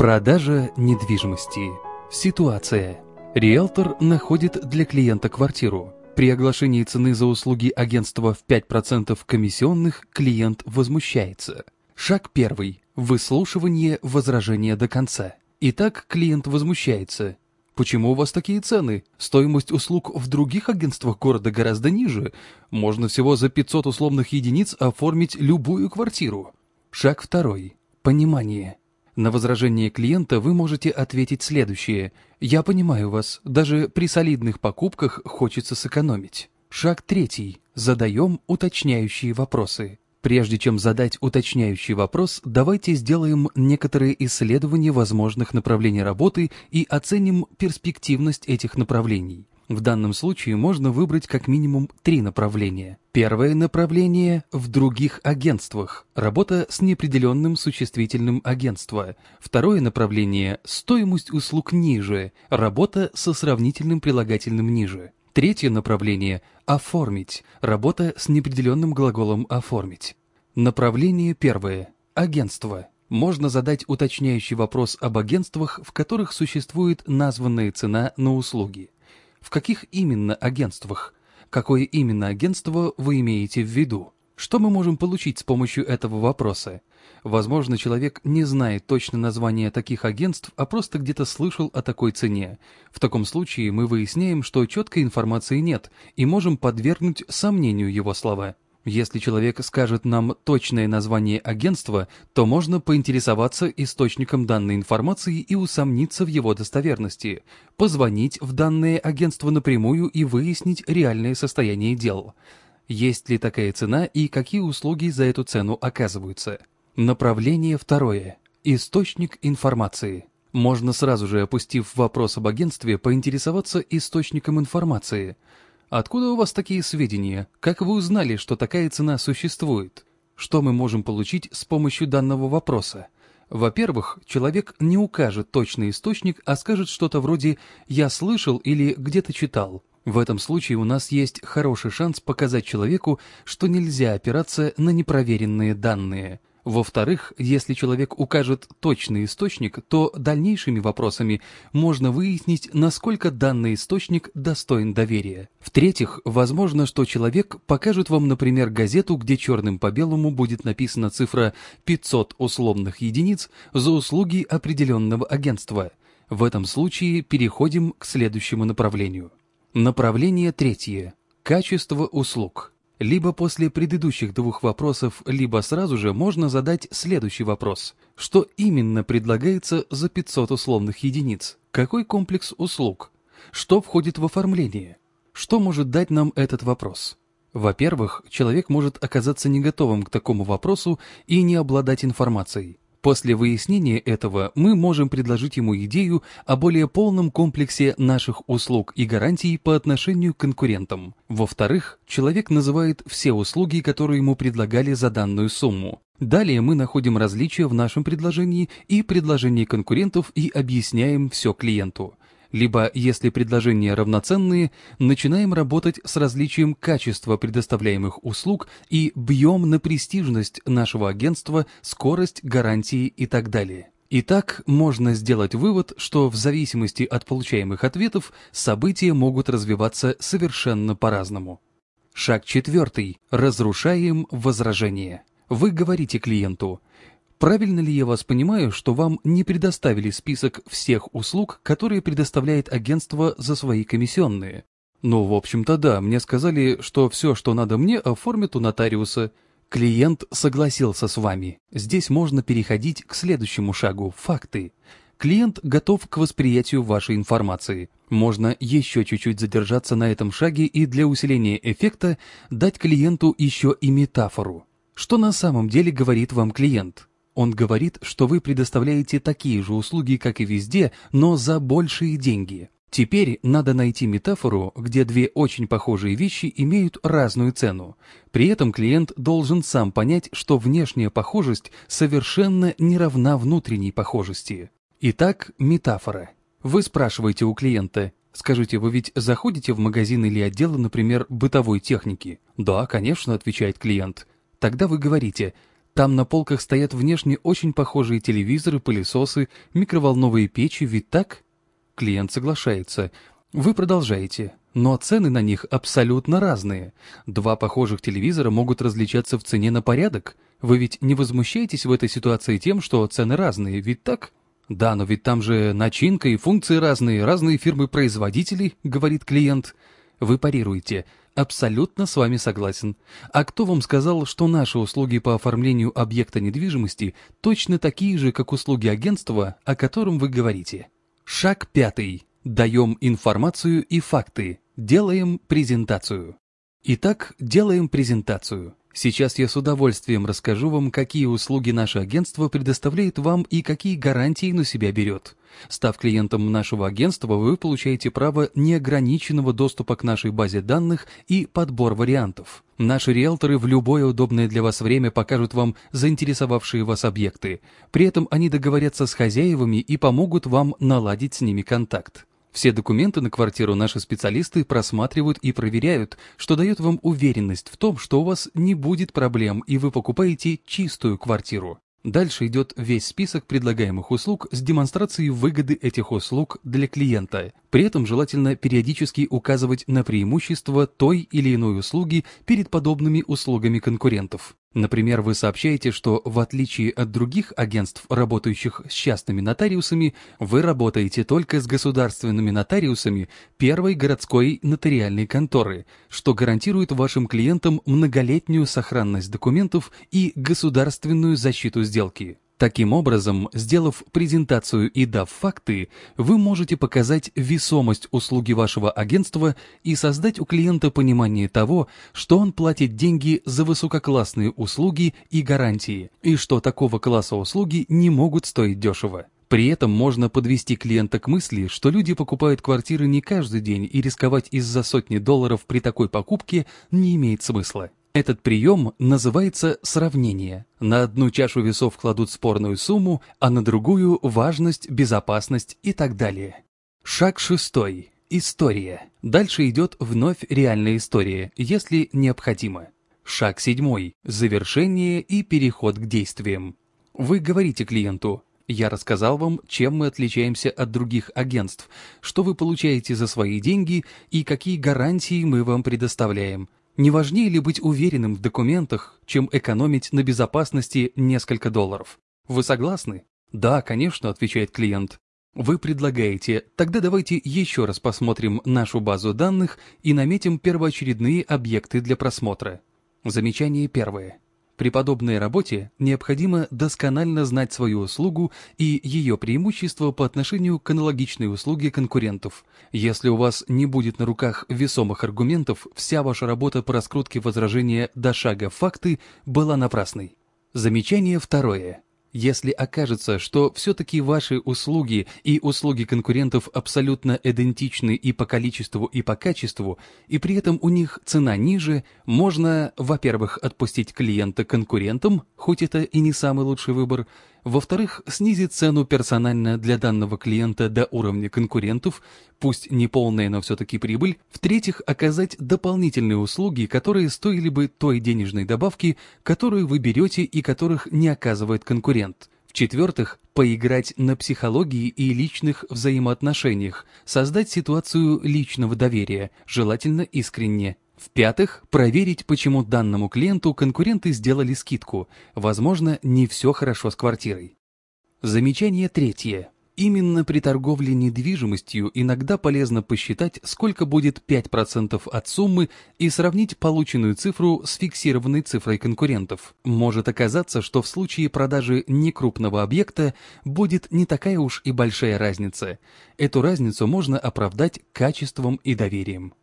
Продажа недвижимости. Ситуация. Риэлтор находит для клиента квартиру. При оглашении цены за услуги агентства в 5% комиссионных клиент возмущается. Шаг первый. Выслушивание возражения до конца. Итак, клиент возмущается. Почему у вас такие цены? Стоимость услуг в других агентствах города гораздо ниже. Можно всего за 500 условных единиц оформить любую квартиру. Шаг второй. Понимание. На возражение клиента вы можете ответить следующее. «Я понимаю вас. Даже при солидных покупках хочется сэкономить». Шаг третий. Задаем уточняющие вопросы. Прежде чем задать уточняющий вопрос, давайте сделаем некоторые исследования возможных направлений работы и оценим перспективность этих направлений. В данном случае можно выбрать как минимум три направления. Первое направление – в других агентствах. Работа с неопределенным существительным агентства. Второе направление – стоимость услуг ниже. Работа со сравнительным прилагательным ниже. Третье направление – оформить. Работа с неопределенным глаголом оформить. Направление первое – агентство. Можно задать уточняющий вопрос об агентствах, в которых существует названная цена на услуги. В каких именно агентствах? Какое именно агентство вы имеете в виду? Что мы можем получить с помощью этого вопроса? Возможно, человек не знает точно название таких агентств, а просто где-то слышал о такой цене. В таком случае мы выясняем, что четкой информации нет, и можем подвергнуть сомнению его слова. Если человек скажет нам точное название агентства, то можно поинтересоваться источником данной информации и усомниться в его достоверности, позвонить в данное агентство напрямую и выяснить реальное состояние дел. Есть ли такая цена и какие услуги за эту цену оказываются. Направление второе. Источник информации. Можно сразу же, опустив вопрос об агентстве, поинтересоваться источником информации – Откуда у вас такие сведения? Как вы узнали, что такая цена существует? Что мы можем получить с помощью данного вопроса? Во-первых, человек не укажет точный источник, а скажет что-то вроде «я слышал» или «где-то читал». В этом случае у нас есть хороший шанс показать человеку, что нельзя опираться на непроверенные данные – во-вторых, если человек укажет точный источник, то дальнейшими вопросами можно выяснить, насколько данный источник достоин доверия. В-третьих, возможно, что человек покажет вам, например, газету, где черным по белому будет написана цифра 500 условных единиц за услуги определенного агентства. В этом случае переходим к следующему направлению. Направление третье. Качество услуг. Либо после предыдущих двух вопросов, либо сразу же можно задать следующий вопрос. Что именно предлагается за 500 условных единиц? Какой комплекс услуг? Что входит в оформление? Что может дать нам этот вопрос? Во-первых, человек может оказаться не готовым к такому вопросу и не обладать информацией. После выяснения этого мы можем предложить ему идею о более полном комплексе наших услуг и гарантий по отношению к конкурентам. Во-вторых, человек называет все услуги, которые ему предлагали за данную сумму. Далее мы находим различия в нашем предложении и предложении конкурентов и объясняем все клиенту либо, если предложения равноценные, начинаем работать с различием качества предоставляемых услуг и бьем на престижность нашего агентства, скорость, гарантии и так далее. Итак, можно сделать вывод, что в зависимости от получаемых ответов события могут развиваться совершенно по-разному. Шаг четвертый. Разрушаем возражение. Вы говорите клиенту Правильно ли я вас понимаю, что вам не предоставили список всех услуг, которые предоставляет агентство за свои комиссионные? Ну, в общем-то, да, мне сказали, что все, что надо мне, оформят у нотариуса. Клиент согласился с вами. Здесь можно переходить к следующему шагу – факты. Клиент готов к восприятию вашей информации. Можно еще чуть-чуть задержаться на этом шаге и для усиления эффекта дать клиенту еще и метафору. Что на самом деле говорит вам клиент? Он говорит, что вы предоставляете такие же услуги, как и везде, но за большие деньги. Теперь надо найти метафору, где две очень похожие вещи имеют разную цену. При этом клиент должен сам понять, что внешняя похожесть совершенно не равна внутренней похожести. Итак, метафора. Вы спрашиваете у клиента, Скажите, вы ведь заходите в магазин или отдел, например, бытовой техники? Да, конечно, отвечает клиент. Тогда вы говорите, Там на полках стоят внешне очень похожие телевизоры, пылесосы, микроволновые печи, ведь так? Клиент соглашается. Вы продолжаете. Но цены на них абсолютно разные. Два похожих телевизора могут различаться в цене на порядок. Вы ведь не возмущаетесь в этой ситуации тем, что цены разные, ведь так? Да, но ведь там же начинка и функции разные, разные фирмы-производители, говорит клиент. Вы парируете. Абсолютно с вами согласен. А кто вам сказал, что наши услуги по оформлению объекта недвижимости точно такие же, как услуги агентства, о котором вы говорите? Шаг пятый. Даем информацию и факты. Делаем презентацию. Итак, делаем презентацию. Сейчас я с удовольствием расскажу вам, какие услуги наше агентство предоставляет вам и какие гарантии на себя берет. Став клиентом нашего агентства, вы получаете право неограниченного доступа к нашей базе данных и подбор вариантов. Наши риэлторы в любое удобное для вас время покажут вам заинтересовавшие вас объекты. При этом они договорятся с хозяевами и помогут вам наладить с ними контакт. Все документы на квартиру наши специалисты просматривают и проверяют, что дает вам уверенность в том, что у вас не будет проблем и вы покупаете чистую квартиру. Дальше идет весь список предлагаемых услуг с демонстрацией выгоды этих услуг для клиента. При этом желательно периодически указывать на преимущества той или иной услуги перед подобными услугами конкурентов. Например, вы сообщаете, что в отличие от других агентств, работающих с частными нотариусами, вы работаете только с государственными нотариусами первой городской нотариальной конторы, что гарантирует вашим клиентам многолетнюю сохранность документов и государственную защиту сделки. Таким образом, сделав презентацию и дав факты, вы можете показать весомость услуги вашего агентства и создать у клиента понимание того, что он платит деньги за высококлассные услуги и гарантии, и что такого класса услуги не могут стоить дешево. При этом можно подвести клиента к мысли, что люди покупают квартиры не каждый день и рисковать из-за сотни долларов при такой покупке не имеет смысла. Этот прием называется сравнение. На одну чашу весов кладут спорную сумму, а на другую – важность, безопасность и так далее. Шаг шестой. История. Дальше идет вновь реальная история, если необходимо. Шаг седьмой. Завершение и переход к действиям. Вы говорите клиенту, я рассказал вам, чем мы отличаемся от других агентств, что вы получаете за свои деньги и какие гарантии мы вам предоставляем. Не важнее ли быть уверенным в документах, чем экономить на безопасности несколько долларов? Вы согласны? Да, конечно, отвечает клиент. Вы предлагаете, тогда давайте еще раз посмотрим нашу базу данных и наметим первоочередные объекты для просмотра. Замечание первое. При подобной работе необходимо досконально знать свою услугу и ее преимущества по отношению к аналогичной услуге конкурентов. Если у вас не будет на руках весомых аргументов, вся ваша работа по раскрутке возражения до шага факты была напрасной. Замечание второе. Если окажется, что все-таки ваши услуги и услуги конкурентов абсолютно идентичны и по количеству, и по качеству, и при этом у них цена ниже, можно, во-первых, отпустить клиента конкурентам, хоть это и не самый лучший выбор, во-вторых, снизить цену персонально для данного клиента до уровня конкурентов, пусть не полная, но все-таки прибыль. В-третьих, оказать дополнительные услуги, которые стоили бы той денежной добавки, которую вы берете и которых не оказывает конкурент. В-четвертых, поиграть на психологии и личных взаимоотношениях, создать ситуацию личного доверия, желательно искренне. В-пятых, проверить, почему данному клиенту конкуренты сделали скидку. Возможно, не все хорошо с квартирой. Замечание третье. Именно при торговле недвижимостью иногда полезно посчитать, сколько будет 5% от суммы и сравнить полученную цифру с фиксированной цифрой конкурентов. Может оказаться, что в случае продажи некрупного объекта будет не такая уж и большая разница. Эту разницу можно оправдать качеством и доверием.